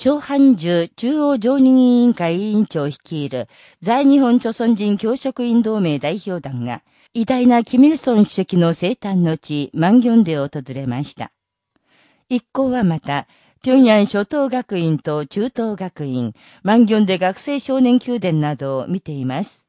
長半樹中央常任委員会委員長を率いる在日本朝鮮人教職員同盟代表団が、偉大なキミルソン主席の生誕の地、万ンデを訪れました。一行はまた、平壌初等学院と中等学院、万ンデ学生少年宮殿などを見ています。